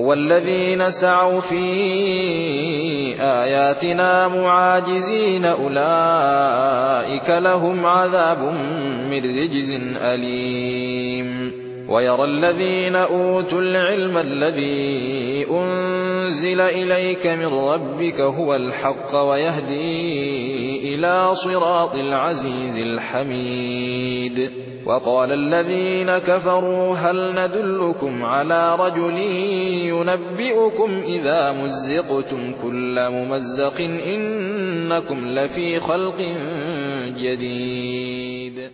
والذين سعوا في آياتنا معاجزين أولئك لهم عذاب من رجز أليم. ويرى الذين أوتوا العلم الذي أنزل إليك من ربك هو الحق ويهدي إلى صراط العزيز الحميد. وقال الذين كفروا هل ندلكم على رجل ينبئكم إذا مزقتم كل ممزق إنكم لفي خلق جديد.